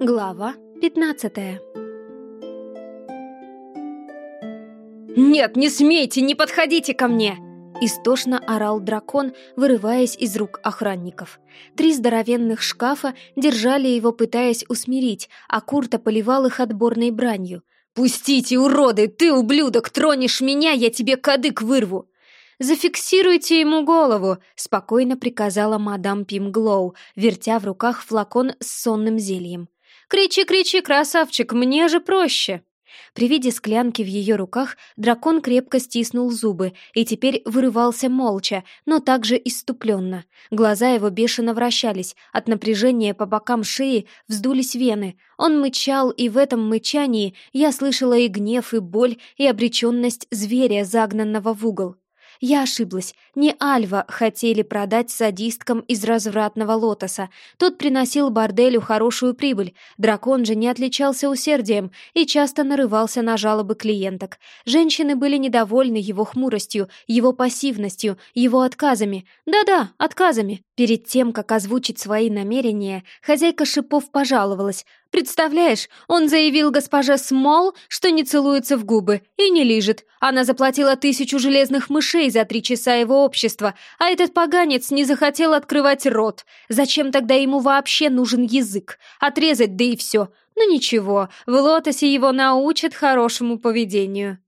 Глава пятнадцатая «Нет, не смейте, не подходите ко мне!» Истошно орал дракон, вырываясь из рук охранников. Три здоровенных шкафа держали его, пытаясь усмирить, а Курта поливал их отборной бранью. «Пустите, уроды! Ты, ублюдок, тронешь меня, я тебе кадык вырву!» «Зафиксируйте ему голову», — спокойно приказала мадам Пимглоу, вертя в руках флакон с сонным зельем. «Кричи, кричи, красавчик, мне же проще!» При виде склянки в ее руках дракон крепко стиснул зубы и теперь вырывался молча, но также иступленно. Глаза его бешено вращались, от напряжения по бокам шеи вздулись вены. Он мычал, и в этом мычании я слышала и гнев, и боль, и обреченность зверя, загнанного в угол. Я ошиблась. Не Альва хотели продать садисткам из развратного лотоса. Тот приносил борделю хорошую прибыль. Дракон же не отличался усердием и часто нарывался на жалобы клиенток. Женщины были недовольны его хмуростью, его пассивностью, его отказами. Да-да, отказами. Перед тем, как озвучить свои намерения, хозяйка шипов пожаловалась. Представляешь, он заявил госпоже Смол, что не целуется в губы и не лижет. Она заплатила тысячу железных мышей за три часа его общества, а этот поганец не захотел открывать рот. Зачем тогда ему вообще нужен язык? Отрезать, да и все. Ну ничего, в лотосе его научат хорошему поведению.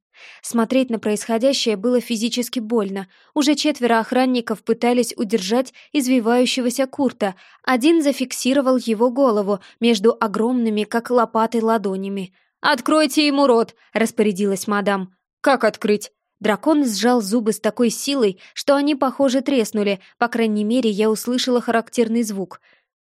Смотреть на происходящее было физически больно. Уже четверо охранников пытались удержать извивающегося Курта. Один зафиксировал его голову между огромными, как лопаты, ладонями. «Откройте ему рот!» — распорядилась мадам. «Как открыть?» Дракон сжал зубы с такой силой, что они, похоже, треснули. По крайней мере, я услышала характерный звук.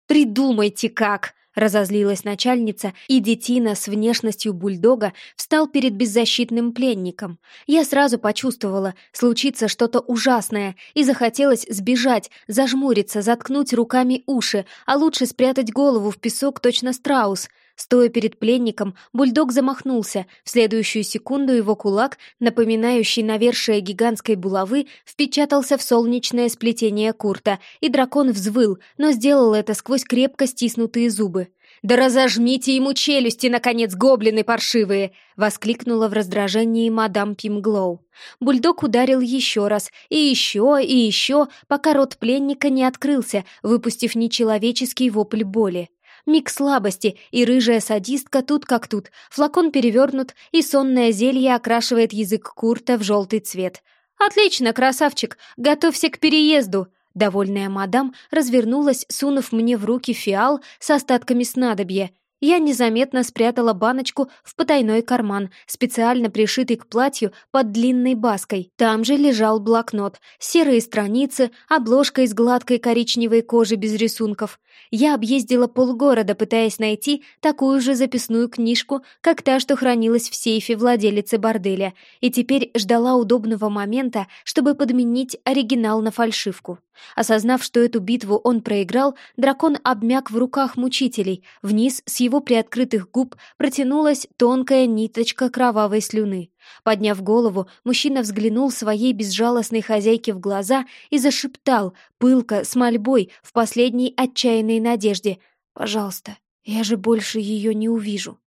«Придумайте как!» Разозлилась начальница, и детина с внешностью бульдога встал перед беззащитным пленником. Я сразу почувствовала, случится что-то ужасное, и захотелось сбежать, зажмуриться, заткнуть руками уши, а лучше спрятать голову в песок точно страус. Стоя перед пленником, бульдог замахнулся. В следующую секунду его кулак, напоминающий навершие гигантской булавы, впечатался в солнечное сплетение Курта, и дракон взвыл, но сделал это сквозь крепко стиснутые зубы. «Да разожмите ему челюсти, наконец, гоблины паршивые!» — воскликнула в раздражении мадам Пимглоу. Бульдог ударил еще раз, и еще, и еще, пока рот пленника не открылся, выпустив нечеловеческий вопль боли. Миг слабости, и рыжая садистка тут как тут, флакон перевернут, и сонное зелье окрашивает язык Курта в желтый цвет. «Отлично, красавчик, готовься к переезду!» Довольная мадам развернулась, сунув мне в руки фиал с остатками снадобья. Я незаметно спрятала баночку в потайной карман, специально пришитый к платью под длинной баской. Там же лежал блокнот, серые страницы, обложка из гладкой коричневой кожи без рисунков. Я объездила полгорода, пытаясь найти такую же записную книжку, как та, что хранилась в сейфе владелицы борделя, и теперь ждала удобного момента, чтобы подменить оригинал на фальшивку. Осознав, что эту битву он проиграл, дракон обмяк в руках мучителей. Вниз с его приоткрытых губ протянулась тонкая ниточка кровавой слюны. Подняв голову, мужчина взглянул своей безжалостной хозяйке в глаза и зашептал, пылко, с мольбой, в последней отчаянной надежде. «Пожалуйста, я же больше ее не увижу».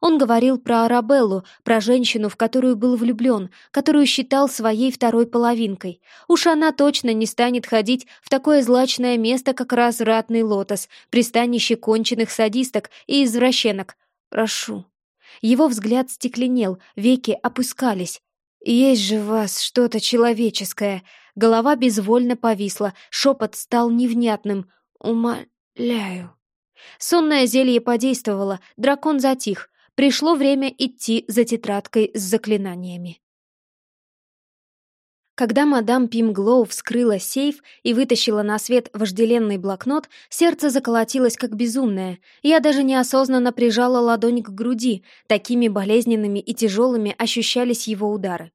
Он говорил про Арабеллу, про женщину, в которую был влюблен, которую считал своей второй половинкой. Уж она точно не станет ходить в такое злачное место, как развратный лотос, пристанище конченых садисток и извращенок. Прошу. Его взгляд стекленел, веки опускались. «Есть же в вас что-то человеческое!» Голова безвольно повисла, шепот стал невнятным. «Умоляю!» Сонное зелье подействовало, дракон затих. Пришло время идти за тетрадкой с заклинаниями. Когда мадам Пимглоу вскрыла сейф и вытащила на свет вожделенный блокнот, сердце заколотилось как безумное. Я даже неосознанно прижала ладонь к груди, такими болезненными и тяжелыми ощущались его удары.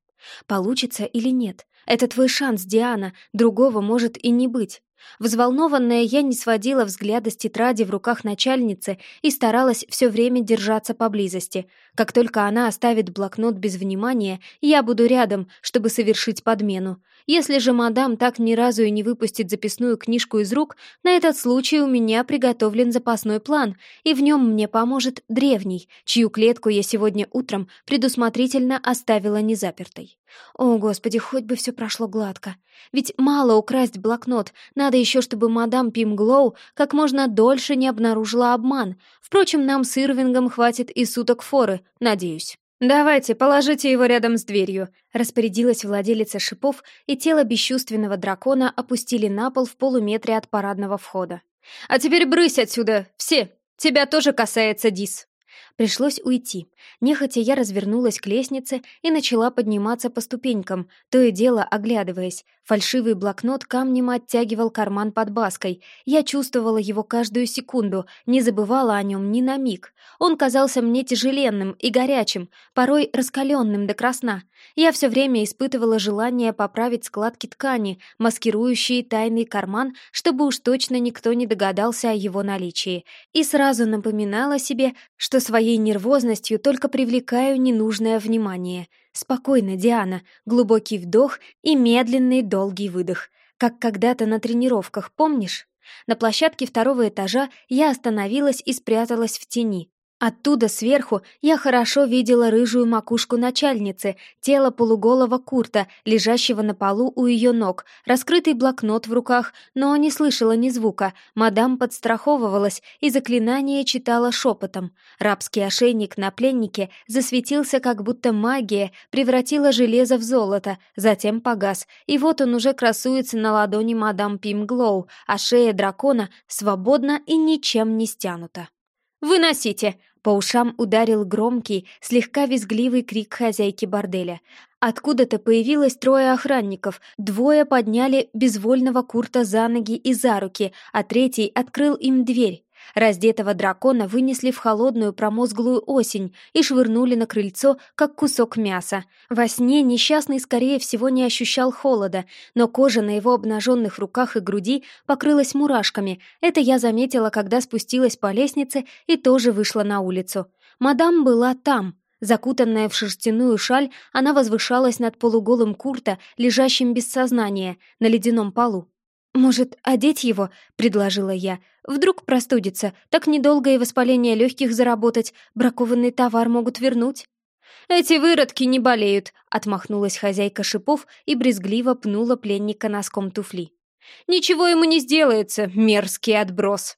Получится или нет? Это твой шанс, Диана, другого может и не быть. Взволнованная, я не сводила взгляда с тетради в руках начальницы и старалась все время держаться поблизости. Как только она оставит блокнот без внимания, я буду рядом, чтобы совершить подмену. Если же мадам так ни разу и не выпустит записную книжку из рук, на этот случай у меня приготовлен запасной план, и в нем мне поможет древний, чью клетку я сегодня утром предусмотрительно оставила незапертой. О, Господи, хоть бы все прошло гладко. Ведь мало украсть блокнот, надо еще, чтобы мадам Пимглоу как можно дольше не обнаружила обман. Впрочем, нам с Ирвингом хватит и суток форы, надеюсь. «Давайте, положите его рядом с дверью», — распорядилась владелица шипов, и тело бесчувственного дракона опустили на пол в полуметре от парадного входа. «А теперь брысь отсюда, все! Тебя тоже касается Дис!» Пришлось уйти. Нехотя я развернулась к лестнице и начала подниматься по ступенькам, то и дело оглядываясь. Фальшивый блокнот камнем оттягивал карман под баской. Я чувствовала его каждую секунду, не забывала о нем ни на миг. Он казался мне тяжеленным и горячим, порой раскаленным до красна. Я все время испытывала желание поправить складки ткани, маскирующие тайный карман, чтобы уж точно никто не догадался о его наличии. И сразу напоминала себе, что своей нервозностью только привлекаю ненужное внимание. Спокойно, Диана, глубокий вдох и медленный долгий выдох, как когда-то на тренировках, помнишь? На площадке второго этажа я остановилась и спряталась в тени. Оттуда сверху я хорошо видела рыжую макушку начальницы, тело полуголого Курта, лежащего на полу у ее ног, раскрытый блокнот в руках, но не слышала ни звука. Мадам подстраховывалась и заклинание читала шепотом. Рабский ошейник на пленнике засветился, как будто магия превратила железо в золото, затем погас, и вот он уже красуется на ладони мадам Пимглоу, а шея дракона свободна и ничем не стянута. «Выносите!» По ушам ударил громкий, слегка визгливый крик хозяйки борделя. Откуда-то появилось трое охранников, двое подняли безвольного Курта за ноги и за руки, а третий открыл им дверь. Раздетого дракона вынесли в холодную промозглую осень и швырнули на крыльцо, как кусок мяса. Во сне несчастный, скорее всего, не ощущал холода, но кожа на его обнаженных руках и груди покрылась мурашками. Это я заметила, когда спустилась по лестнице и тоже вышла на улицу. Мадам была там. Закутанная в шерстяную шаль, она возвышалась над полуголым Курта, лежащим без сознания, на ледяном полу. «Может, одеть его?» — предложила я. «Вдруг простудится, так недолго и воспаление легких заработать, бракованный товар могут вернуть». «Эти выродки не болеют», — отмахнулась хозяйка шипов и брезгливо пнула пленника носком туфли. «Ничего ему не сделается, мерзкий отброс».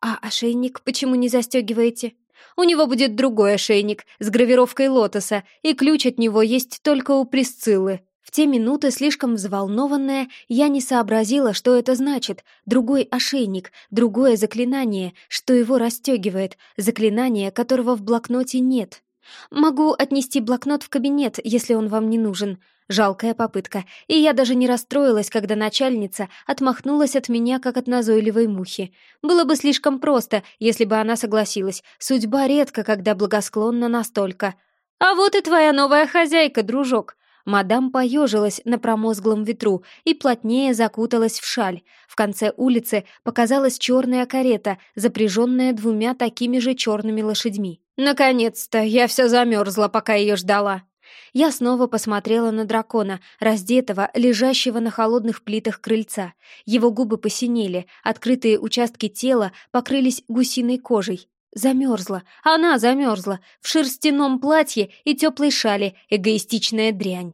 «А ошейник почему не застегиваете?» «У него будет другой ошейник с гравировкой лотоса, и ключ от него есть только у Присциллы», в те минуты, слишком взволнованная, я не сообразила, что это значит. Другой ошейник, другое заклинание, что его расстегивает, заклинание, которого в блокноте нет. Могу отнести блокнот в кабинет, если он вам не нужен. Жалкая попытка, и я даже не расстроилась, когда начальница отмахнулась от меня, как от назойливой мухи. Было бы слишком просто, если бы она согласилась. Судьба редко, когда благосклонна настолько. «А вот и твоя новая хозяйка, дружок», Мадам поежилась на промозглом ветру и плотнее закуталась в шаль. В конце улицы показалась черная карета, запряженная двумя такими же черными лошадьми. «Наконец-то! Я все замерзла, пока ее ждала!» Я снова посмотрела на дракона, раздетого, лежащего на холодных плитах крыльца. Его губы посинели, открытые участки тела покрылись гусиной кожей. Замерзла, она замерзла, в шерстяном платье и теплой шале, эгоистичная дрянь.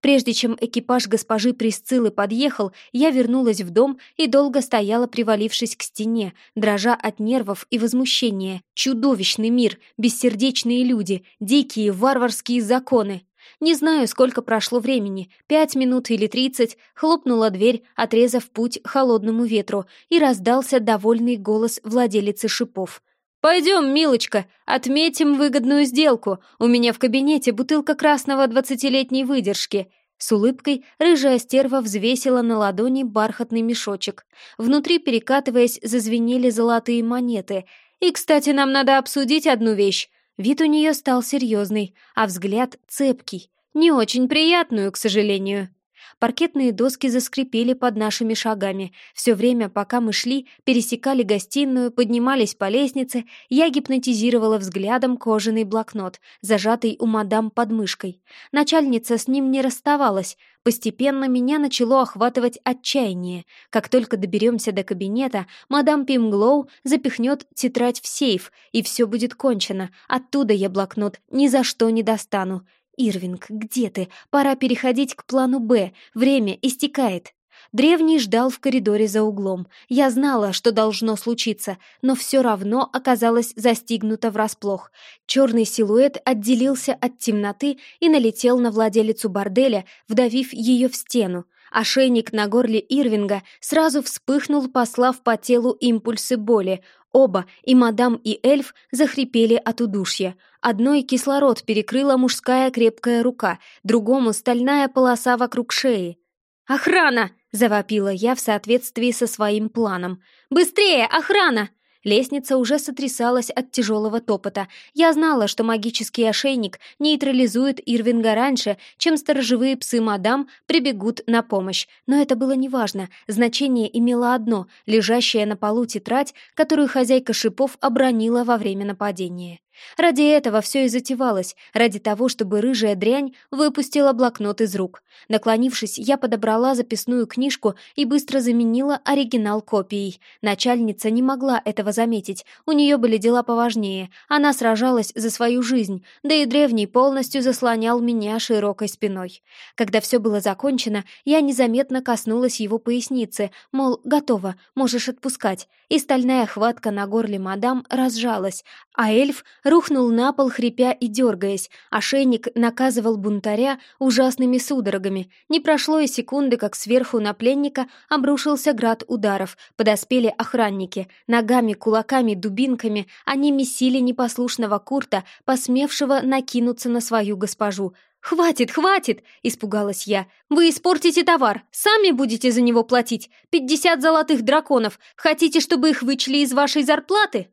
Прежде чем экипаж госпожи Присциллы подъехал, я вернулась в дом и долго стояла, привалившись к стене, дрожа от нервов и возмущения. Чудовищный мир, бессердечные люди, дикие варварские законы. Не знаю, сколько прошло времени, пять минут или тридцать, хлопнула дверь, отрезав путь холодному ветру, и раздался довольный голос владелицы шипов. «Пойдем, милочка, отметим выгодную сделку. У меня в кабинете бутылка красного двадцатилетней выдержки». С улыбкой рыжая стерва взвесила на ладони бархатный мешочек. Внутри, перекатываясь, зазвенели золотые монеты. «И, кстати, нам надо обсудить одну вещь». Вид у нее стал серьезный, а взгляд цепкий. Не очень приятную, к сожалению. Паркетные доски заскрипели под нашими шагами. Все время, пока мы шли, пересекали гостиную, поднимались по лестнице, я гипнотизировала взглядом кожаный блокнот, зажатый у мадам под мышкой. Начальница с ним не расставалась. Постепенно меня начало охватывать отчаяние. Как только доберемся до кабинета, мадам Пимглоу запихнет тетрадь в сейф, и все будет кончено. Оттуда я блокнот ни за что не достану. «Ирвинг, где ты? Пора переходить к плану «Б». Время истекает». Древний ждал в коридоре за углом. Я знала, что должно случиться, но все равно оказалась застигнута врасплох. Черный силуэт отделился от темноты и налетел на владелицу борделя, вдавив ее в стену. Ошейник на горле Ирвинга сразу вспыхнул, послав по телу импульсы боли. Оба, и мадам, и эльф, захрипели от удушья. Одной кислород перекрыла мужская крепкая рука, другому — стальная полоса вокруг шеи. «Охрана!» — завопила я в соответствии со своим планом. «Быстрее, охрана!» Лестница уже сотрясалась от тяжелого топота. Я знала, что магический ошейник нейтрализует Ирвинга раньше, чем сторожевые псы мадам прибегут на помощь. Но это было неважно. Значение имело одно — лежащая на полу тетрадь, которую хозяйка шипов обронила во время нападения. Ради этого все и затевалось, ради того, чтобы рыжая дрянь выпустила блокнот из рук. Наклонившись, я подобрала записную книжку и быстро заменила оригинал копией. Начальница не могла этого заметить, у нее были дела поважнее, она сражалась за свою жизнь, да и древний полностью заслонял меня широкой спиной. Когда все было закончено, я незаметно коснулась его поясницы, мол, готово, можешь отпускать, и стальная хватка на горле мадам разжалась, а эльф рухнул на пол, хрипя и дергаясь. Ошейник наказывал бунтаря ужасными судорогами. Не прошло и секунды, как сверху на пленника обрушился град ударов. Подоспели охранники. Ногами, кулаками, дубинками они месили непослушного Курта, посмевшего накинуться на свою госпожу. «Хватит, хватит!» — испугалась я. «Вы испортите товар, сами будете за него платить. Пятьдесят золотых драконов. Хотите, чтобы их вычли из вашей зарплаты?»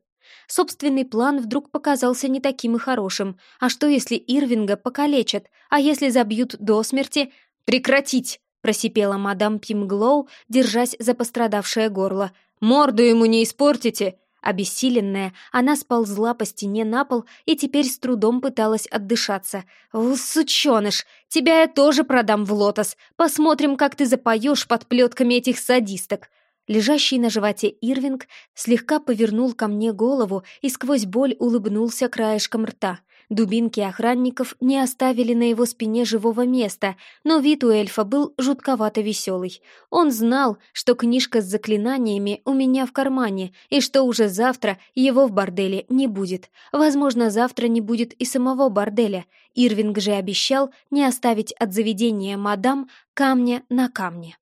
Собственный план вдруг показался не таким и хорошим. А что, если Ирвинга покалечат? А если забьют до смерти? «Прекратить!» — просипела мадам Пимглоу, держась за пострадавшее горло. «Морду ему не испортите!» Обессиленная, она сползла по стене на пол и теперь с трудом пыталась отдышаться. «У, сученыш, тебя я тоже продам в лотос. Посмотрим, как ты запоешь под плетками этих садисток. Лежащий на животе Ирвинг слегка повернул ко мне голову и сквозь боль улыбнулся краешком рта. Дубинки охранников не оставили на его спине живого места, но вид у эльфа был жутковато веселый. Он знал, что книжка с заклинаниями у меня в кармане, и что уже завтра его в борделе не будет. Возможно, завтра не будет и самого борделя. Ирвинг же обещал не оставить от заведения мадам камня на камне.